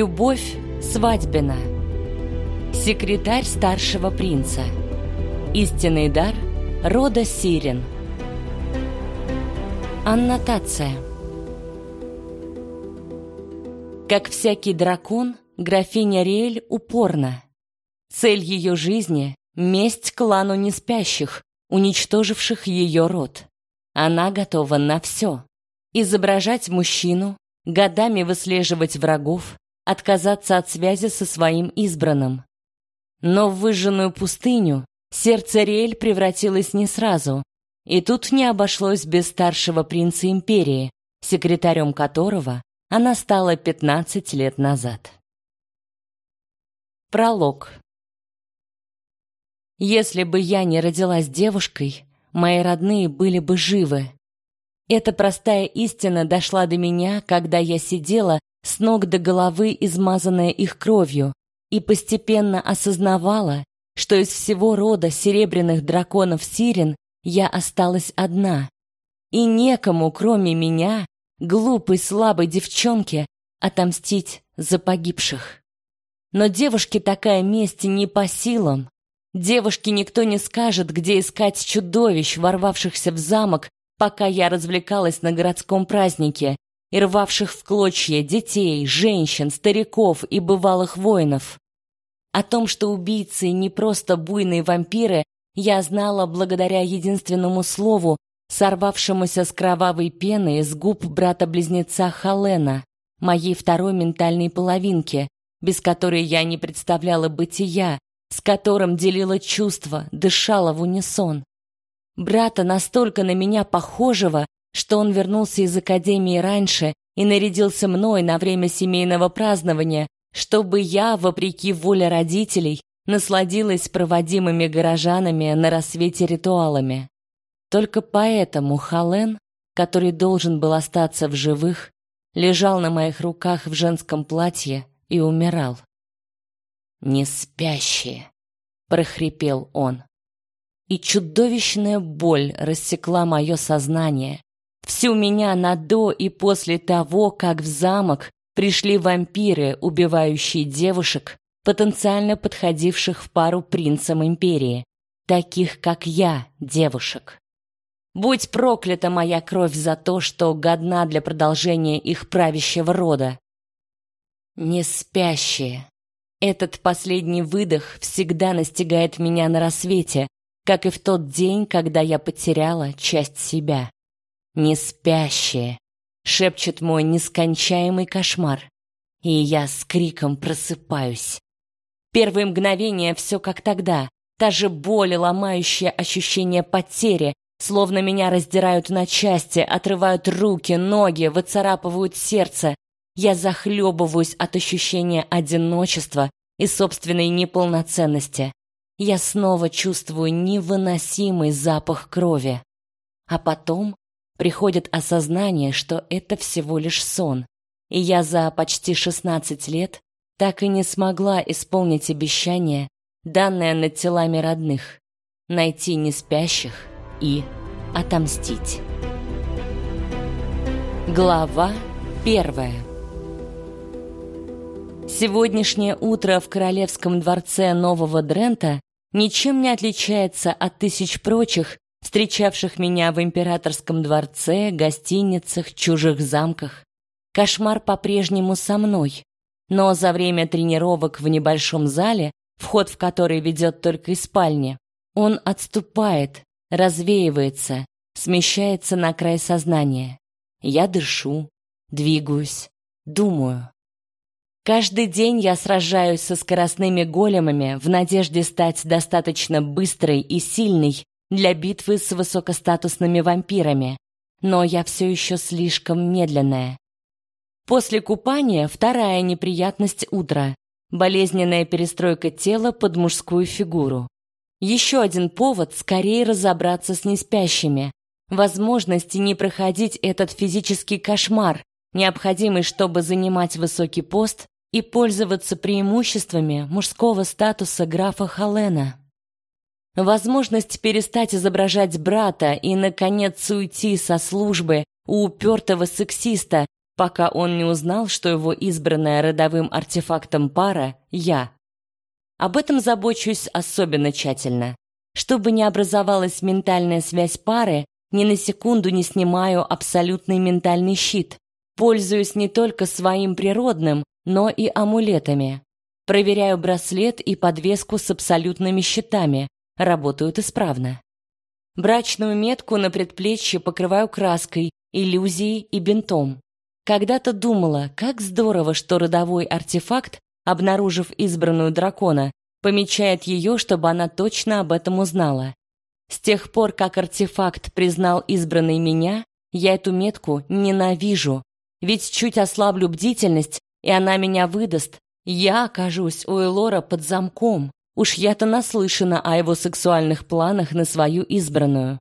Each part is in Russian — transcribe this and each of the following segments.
Любовь Свадьбина. Секретарь старшего принца. Истинный дар рода Сирен. Аннотация. Как всякий дракон, графиня Риэль упорна. Цель ее жизни — месть клану неспящих, уничтоживших ее род. Она готова на все. Изображать мужчину, годами выслеживать врагов, отказаться от связи со своим избранным. Но в выжженную пустыню сердце Риэль превратилось не сразу, и тут не обошлось без старшего принца империи, секретарем которого она стала 15 лет назад. Пролог. Если бы я не родилась девушкой, мои родные были бы живы. Эта простая истина дошла до меня, когда я сидела с ног до головы измазанная их кровью, и постепенно осознавала, что из всего рода серебряных драконов Сирен я осталась одна. И некому, кроме меня, глупой слабой девчонки, отомстить за погибших. Но девушке такая месть не по силам. Девушке никто не скажет, где искать чудовищ, ворвавшихся в замок, пока я развлекалась на городском празднике, и рвавших в клочья детей, женщин, стариков и бывалых воинов. О том, что убийцы не просто буйные вампиры, я знала благодаря единственному слову, сорвавшемуся с кровавой пены из губ брата-близнеца Халена, моей второй ментальной половинки, без которой я не представляла бытия, с которым делила чувства, дышала в унисон. Брата настолько на меня похожего, что он вернулся из академии раньше и нарядился мной на время семейного празднования, чтобы я, вопреки воле родителей, насладилась проводимыми горожанами на рассвете ритуалами. Только поэтому Хален, который должен был остаться в живых, лежал на моих руках в женском платье и умирал. «Не спящие!» — прохрипел он. И чудовищная боль рассекла мое сознание, Всю меня на до и после того, как в замок пришли вампиры, убивающие девушек, потенциально подходивших в пару принцам империи, таких как я, девушек. Будь проклята моя кровь за то, что годна для продолжения их правящего рода. Не спящие. Этот последний выдох всегда настигает меня на рассвете, как и в тот день, когда я потеряла часть себя не спящие, шепчет мой нескончаемый кошмар. И я с криком просыпаюсь. Первые мгновения все как тогда, та же боль, ломающее ощущение потери, словно меня раздирают на части, отрывают руки, ноги, выцарапывают сердце. Я захлебываюсь от ощущения одиночества и собственной неполноценности. Я снова чувствую невыносимый запах крови. А потом приходит осознание, что это всего лишь сон, и я за почти 16 лет так и не смогла исполнить обещание, данное над телами родных, найти неспящих и отомстить. Глава первая. Сегодняшнее утро в королевском дворце Нового Дрента ничем не отличается от тысяч прочих, встречавших меня в императорском дворце, гостиницах, чужих замках. Кошмар по-прежнему со мной, но за время тренировок в небольшом зале, вход в который ведет только из спальни, он отступает, развеивается, смещается на край сознания. Я дышу, двигаюсь, думаю. Каждый день я сражаюсь со скоростными големами в надежде стать достаточно быстрой и сильной, для битвы с высокостатусными вампирами, но я все еще слишком медленная. После купания вторая неприятность утра — болезненная перестройка тела под мужскую фигуру. Еще один повод скорее разобраться с неспящими, возможности не проходить этот физический кошмар, необходимый, чтобы занимать высокий пост и пользоваться преимуществами мужского статуса графа Халена. Возможность перестать изображать брата и, наконец, уйти со службы у упертого сексиста, пока он не узнал, что его избранная родовым артефактом пара — я. Об этом забочусь особенно тщательно. Чтобы не образовалась ментальная связь пары, ни на секунду не снимаю абсолютный ментальный щит. Пользуюсь не только своим природным, но и амулетами. Проверяю браслет и подвеску с абсолютными щитами. Работают исправно. Брачную метку на предплечье покрываю краской, иллюзией и бинтом. Когда-то думала, как здорово, что родовой артефакт, обнаружив избранную дракона, помечает ее, чтобы она точно об этом узнала. С тех пор, как артефакт признал избранной меня, я эту метку ненавижу. Ведь чуть ослаблю бдительность, и она меня выдаст, я окажусь у Элора под замком. Уж я-то наслышана о его сексуальных планах на свою избранную.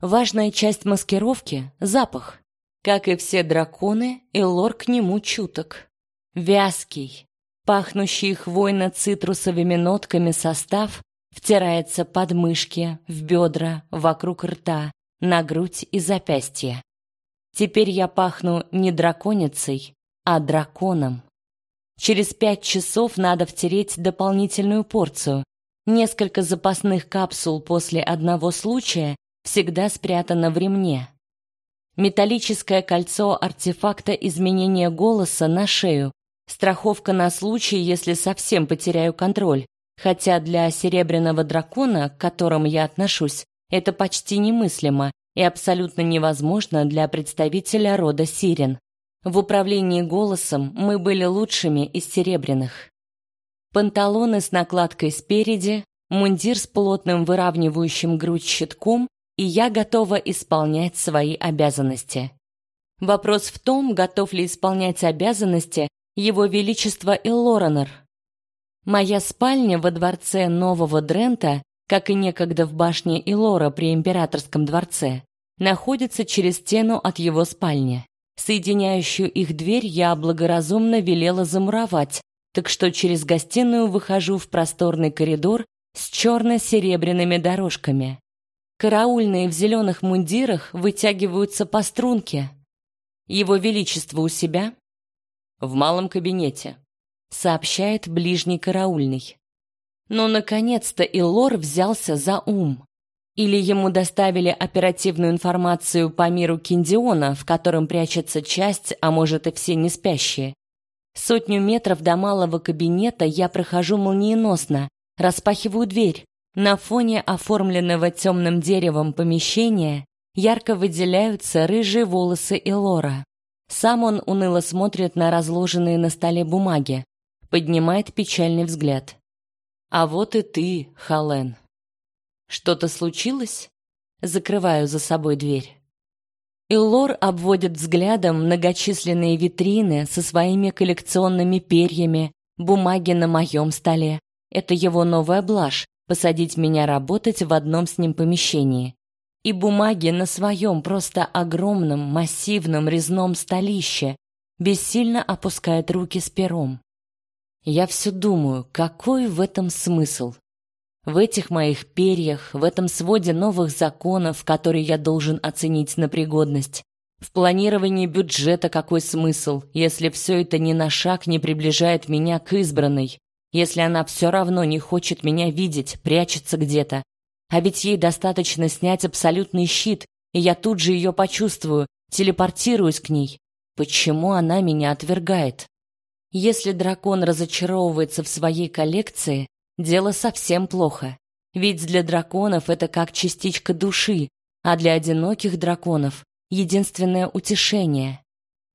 Важная часть маскировки — запах. Как и все драконы, Элор к нему чуток. Вязкий, пахнущий хвойно-цитрусовыми нотками состав втирается под мышки, в бедра, вокруг рта, на грудь и запястье. Теперь я пахну не драконицей, а драконом. Через пять часов надо втереть дополнительную порцию. Несколько запасных капсул после одного случая всегда спрятано в ремне. Металлическое кольцо артефакта изменения голоса на шею. Страховка на случай, если совсем потеряю контроль. Хотя для серебряного дракона, к которому я отношусь, это почти немыслимо и абсолютно невозможно для представителя рода Сирен. В управлении голосом мы были лучшими из серебряных. Панталоны с накладкой спереди, мундир с плотным выравнивающим грудь щитком, и я готова исполнять свои обязанности. Вопрос в том, готов ли исполнять обязанности его величество Эллоранер. Моя спальня во дворце Нового Дрента, как и некогда в башне Илора при императорском дворце, находится через стену от его спальни. Соединяющую их дверь я благоразумно велела замуровать, так что через гостиную выхожу в просторный коридор с черно-серебряными дорожками. Караульные в зеленых мундирах вытягиваются по струнке. Его Величество у себя? В малом кабинете, сообщает ближний караульный. Но наконец-то Илор взялся за ум. Или ему доставили оперативную информацию по миру Киндиона, в котором прячется часть, а может и все неспящие. Сотню метров до малого кабинета я прохожу молниеносно, распахиваю дверь. На фоне оформленного темным деревом помещения ярко выделяются рыжие волосы Элора. Сам он уныло смотрит на разложенные на столе бумаги, поднимает печальный взгляд. А вот и ты, Хален. Что-то случилось? Закрываю за собой дверь. Иллор обводит взглядом многочисленные витрины со своими коллекционными перьями, бумаги на моем столе. Это его новая блажь посадить меня работать в одном с ним помещении. И бумаги на своем просто огромном, массивном резном столище бессильно опускает руки с пером. Я все думаю, какой в этом смысл? В этих моих перьях, в этом своде новых законов, которые я должен оценить на пригодность. В планировании бюджета какой смысл, если все это ни на шаг не приближает меня к избранной? Если она все равно не хочет меня видеть, прячется где-то? А ведь ей достаточно снять абсолютный щит, и я тут же ее почувствую, телепортируюсь к ней. Почему она меня отвергает? Если дракон разочаровывается в своей коллекции, дело совсем плохо. Ведь для драконов это как частичка души, а для одиноких драконов единственное утешение.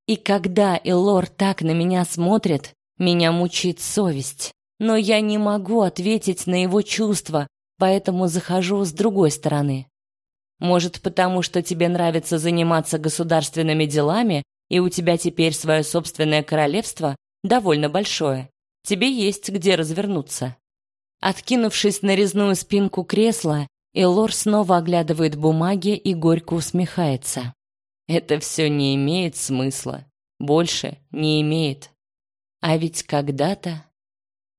И когда Элор так на меня смотрит, меня мучает совесть. Но я не могу ответить на его чувства, поэтому захожу с другой стороны. Может, потому что тебе нравится заниматься государственными делами, и у тебя теперь свое собственное королевство довольно большое. Тебе есть где развернуться. Откинувшись на резную спинку кресла, Элор снова оглядывает бумаги и горько усмехается. Это все не имеет смысла. Больше не имеет. А ведь когда-то...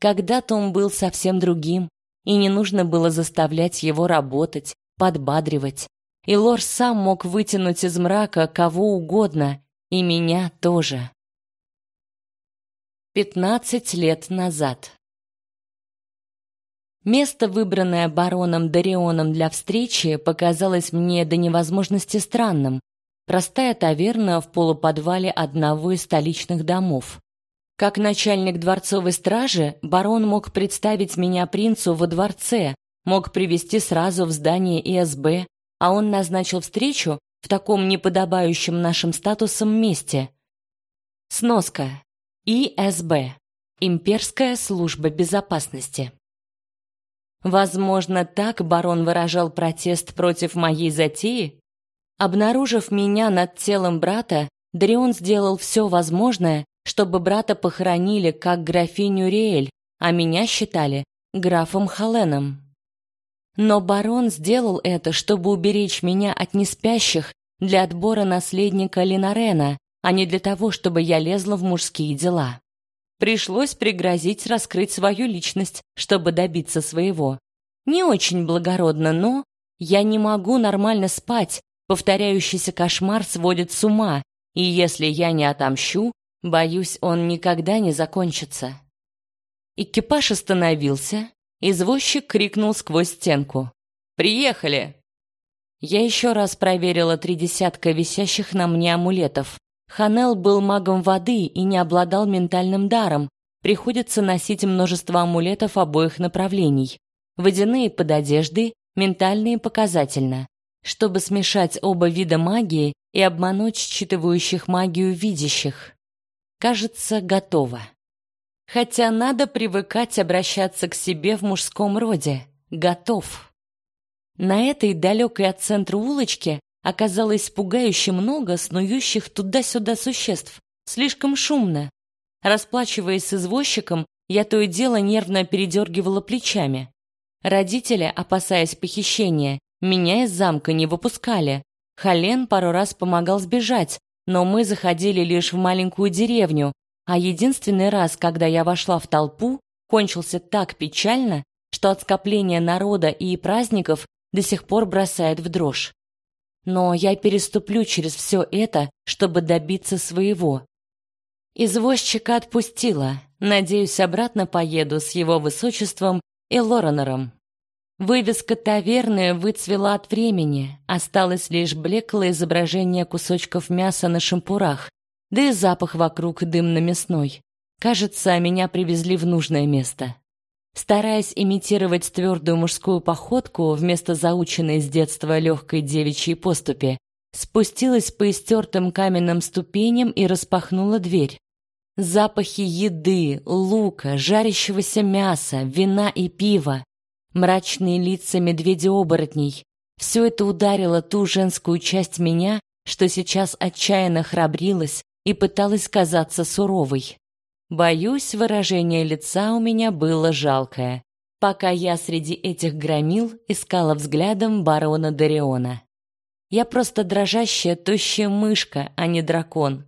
Когда-то он был совсем другим, и не нужно было заставлять его работать, подбадривать. И Лор сам мог вытянуть из мрака кого угодно, И меня тоже. Пятнадцать лет назад. Место, выбранное бароном Дарионом для встречи, показалось мне до невозможности странным. Простая таверна в полуподвале одного из столичных домов. Как начальник дворцовой стражи, барон мог представить меня принцу во дворце, мог привести сразу в здание ИСБ, а он назначил встречу в таком неподобающем нашим статусам месте. Сноска. ИСБ. Имперская служба безопасности. Возможно, так барон выражал протест против моей затеи? Обнаружив меня над телом брата, Дарион сделал все возможное, чтобы брата похоронили как графиню Риэль, а меня считали графом Халеном. Но барон сделал это, чтобы уберечь меня от неспящих для отбора наследника Линарена, а не для того, чтобы я лезла в мужские дела. Пришлось пригрозить раскрыть свою личность, чтобы добиться своего. Не очень благородно, но я не могу нормально спать, повторяющийся кошмар сводит с ума, и если я не отомщу, Боюсь, он никогда не закончится. Экипаж остановился, извозчик крикнул сквозь стенку: "Приехали!" Я еще раз проверила три десятка висящих на мне амулетов. Ханел был магом воды и не обладал ментальным даром. Приходится носить множество амулетов обоих направлений. Водяные под одеждой, ментальные показательно, чтобы смешать оба вида магии и обмануть считывающих магию видящих кажется, готова. Хотя надо привыкать обращаться к себе в мужском роде. Готов. На этой далекой от центра улочке оказалось пугающе много снующих туда-сюда существ. Слишком шумно. Расплачиваясь с извозчиком, я то и дело нервно передергивала плечами. Родители, опасаясь похищения, меня из замка не выпускали. Хален пару раз помогал сбежать, но мы заходили лишь в маленькую деревню, а единственный раз, когда я вошла в толпу, кончился так печально, что от скопления народа и праздников до сих пор бросает в дрожь. Но я переступлю через все это, чтобы добиться своего. Извозчика отпустила. Надеюсь, обратно поеду с его высочеством и Лоренером. Вывеска таверны выцвела от времени, осталось лишь блеклое изображение кусочков мяса на шампурах, да и запах вокруг дымно-мясной. Кажется, меня привезли в нужное место. Стараясь имитировать твердую мужскую походку вместо заученной с детства легкой девичьей поступи, спустилась по истертым каменным ступеням и распахнула дверь. Запахи еды, лука, жарящегося мяса, вина и пива мрачные лица медведей-оборотней. Все это ударило ту женскую часть меня, что сейчас отчаянно храбрилась и пыталась казаться суровой. Боюсь, выражение лица у меня было жалкое, пока я среди этих громил искала взглядом барона Дариона. Я просто дрожащая, тощая мышка, а не дракон.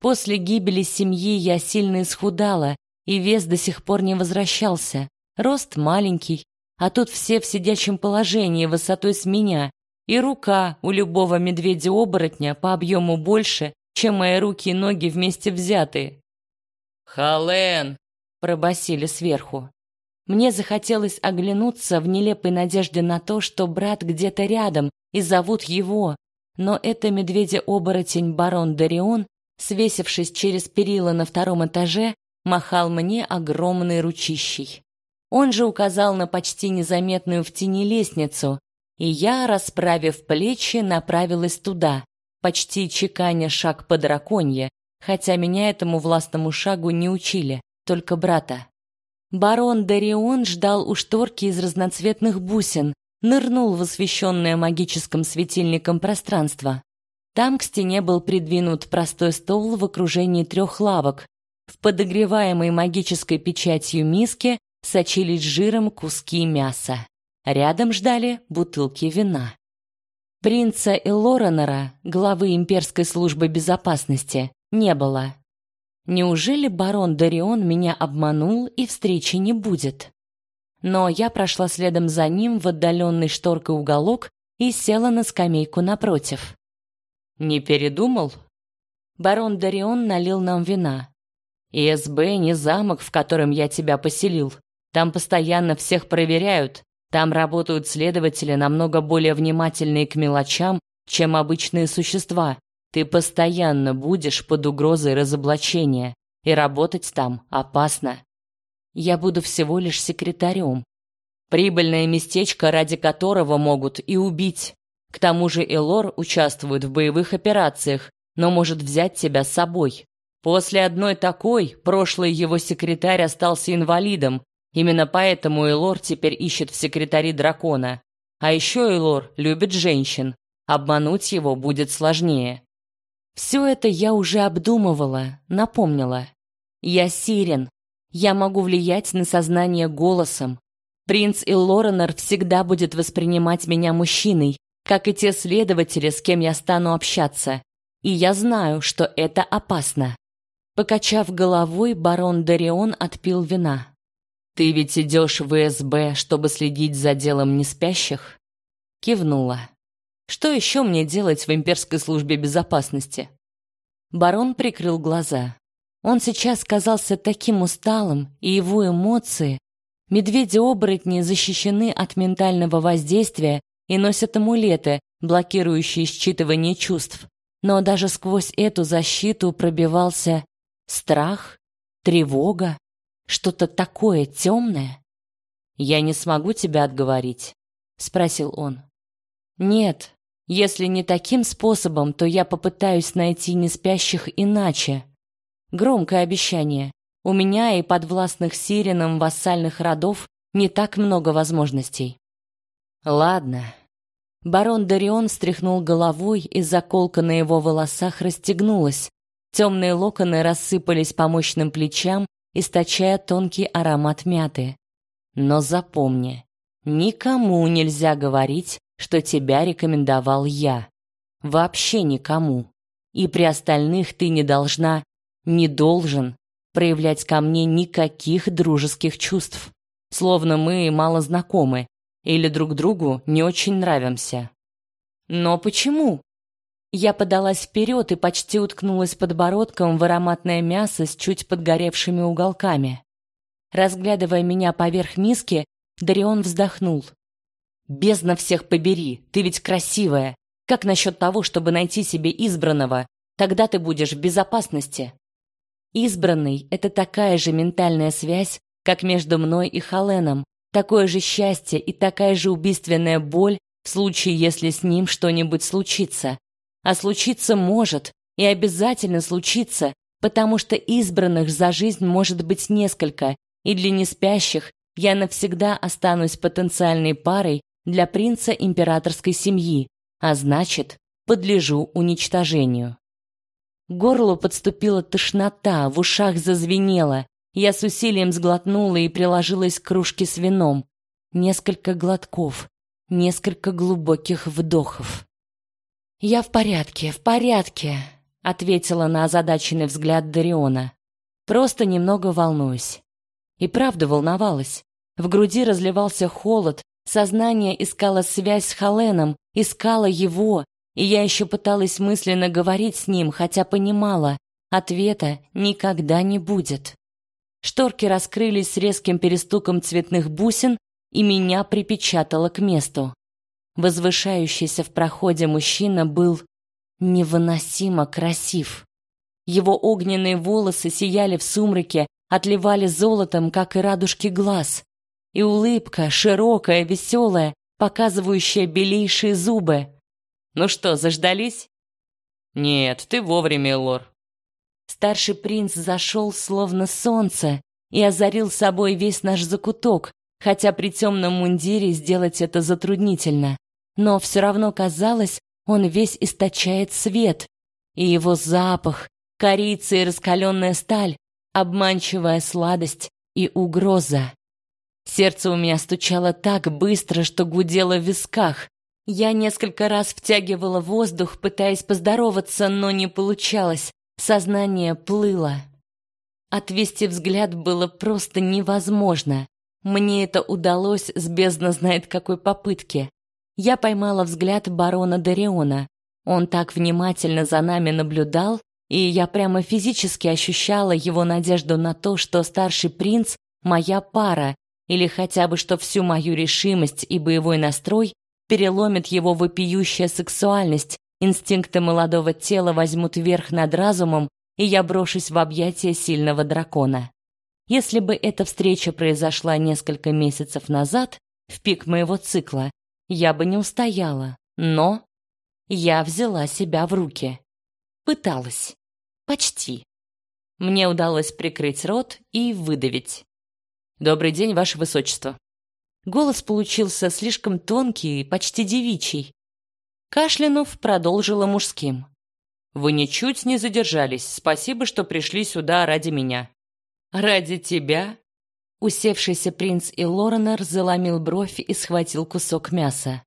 После гибели семьи я сильно исхудала, и вес до сих пор не возвращался. Рост маленький, а тут все в сидячем положении высотой с меня, и рука у любого медведя-оборотня по объему больше, чем мои руки и ноги вместе взятые. «Хален!» — пробасили сверху. Мне захотелось оглянуться в нелепой надежде на то, что брат где-то рядом и зовут его, но это медведя-оборотень барон Дарион, свесившись через перила на втором этаже, махал мне огромной ручищей. Он же указал на почти незаметную в тени лестницу, и я, расправив плечи, направилась туда, почти чеканя шаг по драконье, хотя меня этому властному шагу не учили, только брата. Барон Дарион ждал у шторки из разноцветных бусин, нырнул в освещенное магическим светильником пространство. Там к стене был придвинут простой стол в окружении трех лавок. В подогреваемой магической печатью миске сочились жиром куски мяса. Рядом ждали бутылки вина. Принца и главы имперской службы безопасности, не было. Неужели барон Дарион меня обманул и встречи не будет? Но я прошла следом за ним в отдаленный шторкой уголок и села на скамейку напротив. Не передумал? Барон Дарион налил нам вина. ИСБ не замок, в котором я тебя поселил. Там постоянно всех проверяют. Там работают следователи намного более внимательные к мелочам, чем обычные существа. Ты постоянно будешь под угрозой разоблачения, и работать там опасно. Я буду всего лишь секретарем. Прибыльное местечко, ради которого могут и убить. К тому же Элор участвует в боевых операциях, но может взять тебя с собой. После одной такой прошлый его секретарь остался инвалидом. Именно поэтому Элор теперь ищет в секретаре дракона. А еще Элор любит женщин. Обмануть его будет сложнее. Все это я уже обдумывала, напомнила. Я Сирен. Я могу влиять на сознание голосом. Принц Иллоренор всегда будет воспринимать меня мужчиной, как и те следователи, с кем я стану общаться. И я знаю, что это опасно. Покачав головой, барон Дарион отпил вина. Ты ведь идешь в СБ, чтобы следить за делом неспящих? Кивнула. Что еще мне делать в имперской службе безопасности? Барон прикрыл глаза. Он сейчас казался таким усталым, и его эмоции... Медведи-оборотни защищены от ментального воздействия и носят амулеты, блокирующие считывание чувств. Но даже сквозь эту защиту пробивался страх, тревога, что-то такое темное. «Я не смогу тебя отговорить?» — спросил он. «Нет, если не таким способом, то я попытаюсь найти неспящих иначе. Громкое обещание. У меня и подвластных сиренам вассальных родов не так много возможностей. Ладно, Барон Дарион стряхнул головой, и заколка на его волосах расстегнулась. Темные локоны рассыпались по мощным плечам, источая тонкий аромат мяты. Но запомни, никому нельзя говорить, что тебя рекомендовал я. Вообще никому. И при остальных ты не должна, не должен проявлять ко мне никаких дружеских чувств. Словно мы мало знакомы, или друг другу не очень нравимся. Но почему? Я подалась вперед и почти уткнулась подбородком в ароматное мясо с чуть подгоревшими уголками. Разглядывая меня поверх миски, Дарион вздохнул. «Бездна всех побери, ты ведь красивая. Как насчет того, чтобы найти себе избранного? Тогда ты будешь в безопасности». Избранный — это такая же ментальная связь, как между мной и Халеном, Такое же счастье и такая же убийственная боль в случае, если с ним что-нибудь случится. А случиться может и обязательно случится, потому что избранных за жизнь может быть несколько, и для неспящих я навсегда останусь потенциальной парой для принца императорской семьи, а значит, подлежу уничтожению. К горлу подступила тошнота, в ушах зазвенело, я с усилием сглотнула и приложилась к кружке с вином. Несколько глотков, несколько глубоких вдохов. «Я в порядке, в порядке», — ответила на озадаченный взгляд Дариона. «Просто немного волнуюсь». И правда волновалась. В груди разливался холод, сознание искало связь с Халеном, искало его, и я еще пыталась мысленно говорить с ним, хотя понимала, ответа никогда не будет. Шторки раскрылись с резким перестуком цветных бусин, и меня припечатало к месту. Возвышающийся в проходе мужчина был невыносимо красив. Его огненные волосы сияли в сумраке, отливали золотом, как и радужки глаз. И улыбка, широкая, веселая, показывающая белейшие зубы. «Ну что, заждались?» «Нет, ты вовремя, Лор. Старший принц зашел словно солнце и озарил собой весь наш закуток, хотя при темном мундире сделать это затруднительно. Но все равно казалось, он весь источает свет, и его запах, корица и раскаленная сталь, обманчивая сладость и угроза. Сердце у меня стучало так быстро, что гудело в висках. Я несколько раз втягивала воздух, пытаясь поздороваться, но не получалось. Сознание плыло. Отвести взгляд было просто невозможно. Мне это удалось с бездна знает какой попытки. Я поймала взгляд барона Дариона. Он так внимательно за нами наблюдал, и я прямо физически ощущала его надежду на то, что старший принц — моя пара, или хотя бы что всю мою решимость и боевой настрой переломит его вопиющая сексуальность, инстинкты молодого тела возьмут верх над разумом, и я брошусь в объятия сильного дракона. Если бы эта встреча произошла несколько месяцев назад, в пик моего цикла, я бы не устояла, но я взяла себя в руки. Пыталась. Почти. Мне удалось прикрыть рот и выдавить. «Добрый день, Ваше Высочество». Голос получился слишком тонкий, почти девичий. Кашлянув продолжила мужским. «Вы ничуть не задержались. Спасибо, что пришли сюда ради меня». «Ради тебя?» Усевшийся принц и Лоренор заломил бровь и схватил кусок мяса.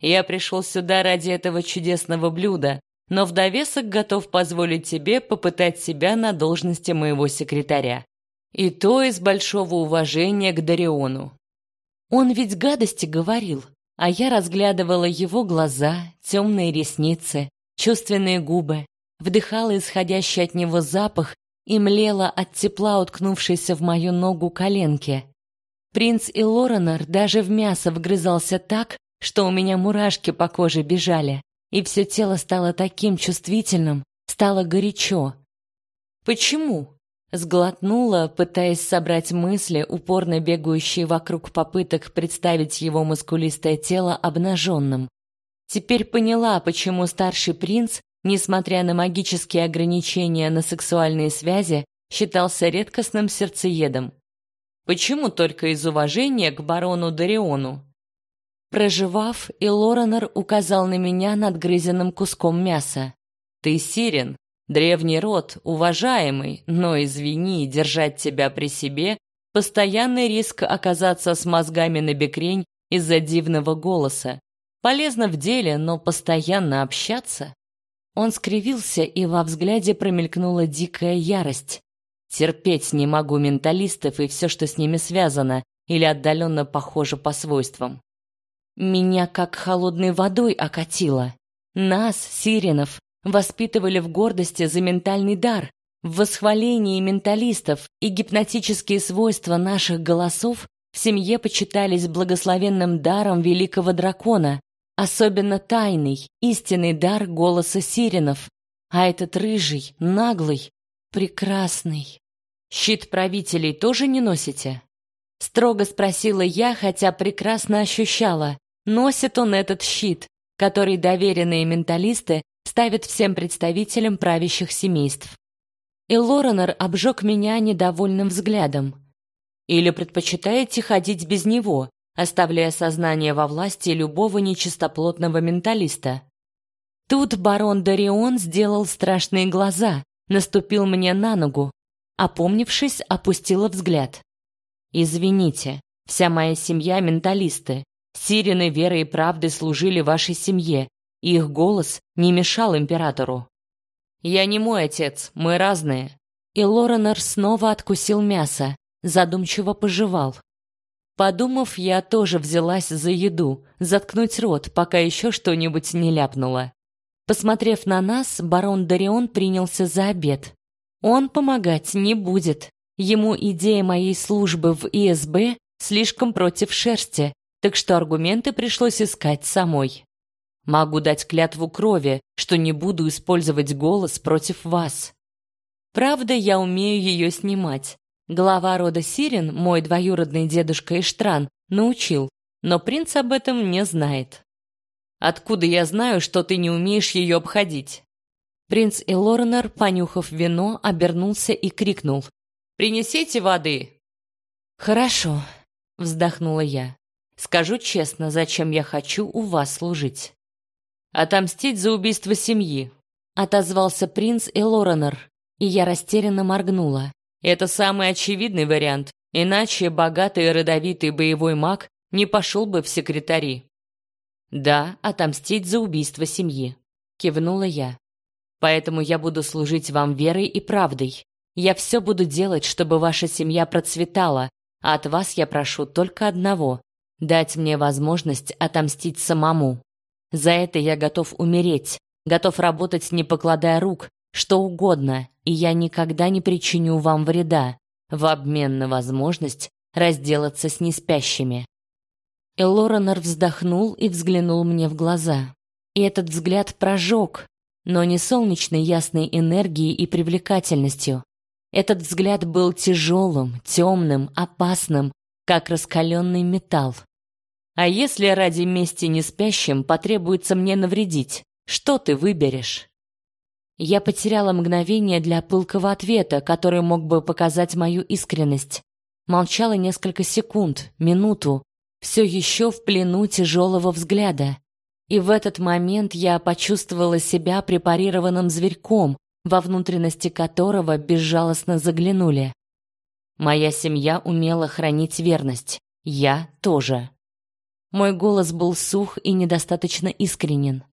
«Я пришел сюда ради этого чудесного блюда, но в довесок готов позволить тебе попытать себя на должности моего секретаря. И то из большого уважения к Дариону. Он ведь гадости говорил, а я разглядывала его глаза, темные ресницы, чувственные губы, вдыхала исходящий от него запах и млела от тепла, уткнувшейся в мою ногу коленки. Принц и Лоренор даже в мясо вгрызался так, что у меня мурашки по коже бежали и все тело стало таким чувствительным, стало горячо. Почему? Сглотнула, пытаясь собрать мысли, упорно бегающие вокруг попыток представить его мускулистое тело обнаженным. Теперь поняла, почему старший принц, несмотря на магические ограничения на сексуальные связи, считался редкостным сердцеедом. Почему только из уважения к барону Дариону? Проживав, и Лоренор указал на меня надгрызенным куском мяса. «Ты Сирен, древний род, уважаемый, но, извини, держать тебя при себе — постоянный риск оказаться с мозгами на бекрень из-за дивного голоса. Полезно в деле, но постоянно общаться». Он скривился, и во взгляде промелькнула дикая ярость. Терпеть не могу менталистов и все, что с ними связано, или отдаленно похоже по свойствам. Меня как холодной водой окатило. Нас, сиренов, воспитывали в гордости за ментальный дар, в восхвалении менталистов и гипнотические свойства наших голосов в семье почитались благословенным даром великого дракона, особенно тайный, истинный дар голоса сиренов. А этот рыжий, наглый, прекрасный. Щит правителей тоже не носите? Строго спросила я, хотя прекрасно ощущала. Носит он этот щит, который доверенные менталисты ставят всем представителям правящих семейств. И Лоренор обжег меня недовольным взглядом. Или предпочитаете ходить без него, оставляя сознание во власти любого нечистоплотного менталиста? Тут барон Дарион сделал страшные глаза, наступил мне на ногу. Опомнившись, опустила взгляд. «Извините, вся моя семья — менталисты. Сирены верой и правдой служили вашей семье, их голос не мешал императору. Я не мой отец, мы разные. И Лоренор снова откусил мясо, задумчиво пожевал. Подумав, я тоже взялась за еду, заткнуть рот, пока еще что-нибудь не ляпнула. Посмотрев на нас, барон Дарион принялся за обед. Он помогать не будет. Ему идея моей службы в ИСБ слишком против шерсти, так что аргументы пришлось искать самой. Могу дать клятву крови, что не буду использовать голос против вас. Правда, я умею ее снимать. Глава рода Сирен, мой двоюродный дедушка Иштран, научил, но принц об этом не знает. Откуда я знаю, что ты не умеешь ее обходить? Принц Элорнер, понюхав вино, обернулся и крикнул: "Принесите воды". "Хорошо", вздохнула я. Скажу честно, зачем я хочу у вас служить. Отомстить за убийство семьи, отозвался принц Элоренор, и я растерянно моргнула. Это самый очевидный вариант, иначе богатый родовитый боевой маг не пошел бы в секретари. Да, отомстить за убийство семьи, кивнула я. Поэтому я буду служить вам верой и правдой. Я все буду делать, чтобы ваша семья процветала, а от вас я прошу только одного дать мне возможность отомстить самому. За это я готов умереть, готов работать не покладая рук, что угодно, и я никогда не причиню вам вреда в обмен на возможность разделаться с неспящими. Элоранор вздохнул и взглянул мне в глаза. И этот взгляд прожег, но не солнечной ясной энергией и привлекательностью. Этот взгляд был тяжелым, темным, опасным, как раскаленный металл. А если ради мести неспящим потребуется мне навредить, что ты выберешь? Я потеряла мгновение для пылкого ответа, который мог бы показать мою искренность. Молчала несколько секунд, минуту, все еще в плену тяжелого взгляда. И в этот момент я почувствовала себя препарированным зверьком, во внутренности которого безжалостно заглянули. Моя семья умела хранить верность. Я тоже. Мой голос был сух и недостаточно искренен.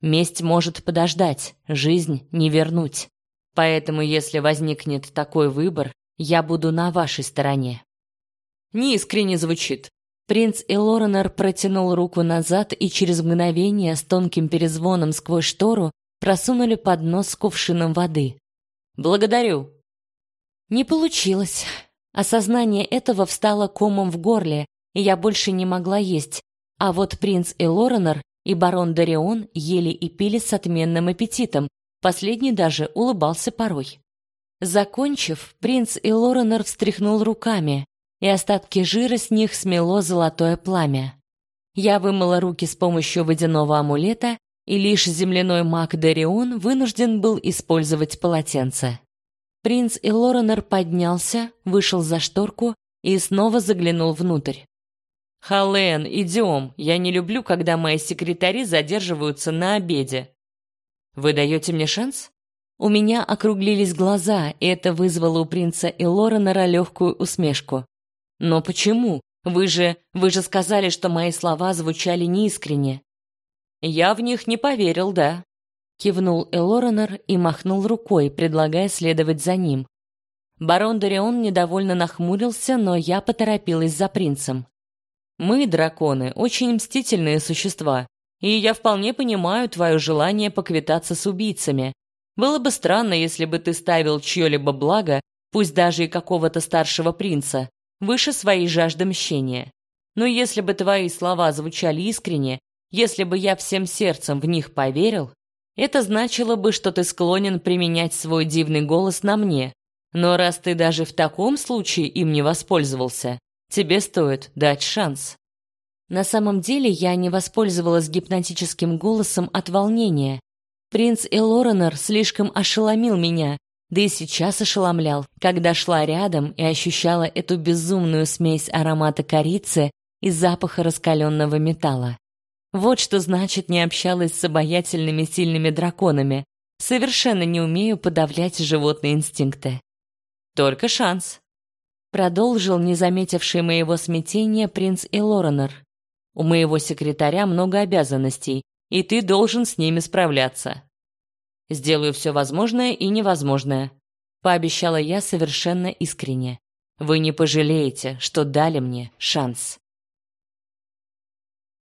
Месть может подождать, жизнь не вернуть. Поэтому, если возникнет такой выбор, я буду на вашей стороне. Неискренне звучит. Принц Элоренор протянул руку назад и через мгновение с тонким перезвоном сквозь штору просунули поднос с кувшином воды. «Благодарю». Не получилось. Осознание этого встало комом в горле, и я больше не могла есть. А вот принц Элоренор и барон Дарион ели и пили с отменным аппетитом. Последний даже улыбался порой. Закончив, принц Элоренор встряхнул руками, и остатки жира с них смело золотое пламя. Я вымыла руки с помощью водяного амулета, и лишь земляной маг Дарион вынужден был использовать полотенце. Принц Элоренор поднялся, вышел за шторку и снова заглянул внутрь. «Хален, идем. Я не люблю, когда мои секретари задерживаются на обеде». «Вы даете мне шанс?» У меня округлились глаза, и это вызвало у принца Элоренора легкую усмешку. Но почему? Вы же, вы же сказали, что мои слова звучали неискренне. Я в них не поверил, да. Кивнул Элоренор и махнул рукой, предлагая следовать за ним. Барон Дарион недовольно нахмурился, но я поторопилась за принцем. Мы, драконы, очень мстительные существа, и я вполне понимаю твое желание поквитаться с убийцами. Было бы странно, если бы ты ставил чье-либо благо, пусть даже и какого-то старшего принца, выше своей жажды мщения. Но если бы твои слова звучали искренне, если бы я всем сердцем в них поверил, это значило бы, что ты склонен применять свой дивный голос на мне. Но раз ты даже в таком случае им не воспользовался, тебе стоит дать шанс. На самом деле я не воспользовалась гипнотическим голосом от волнения. Принц Элоренор слишком ошеломил меня, да и сейчас ошеломлял, когда шла рядом и ощущала эту безумную смесь аромата корицы и запаха раскаленного металла. Вот что значит не общалась с обаятельными сильными драконами. Совершенно не умею подавлять животные инстинкты. Только шанс. Продолжил не заметивший моего смятения принц Элоренор. У моего секретаря много обязанностей, и ты должен с ними справляться. Сделаю все возможное и невозможное, пообещала я совершенно искренне. Вы не пожалеете, что дали мне шанс.